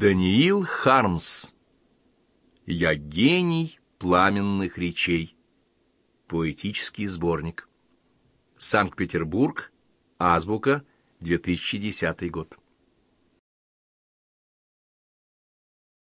Даниил Хармс. Я гений пламенных речей. Поэтический сборник. Санкт-Петербург. Азбука. 2010 год.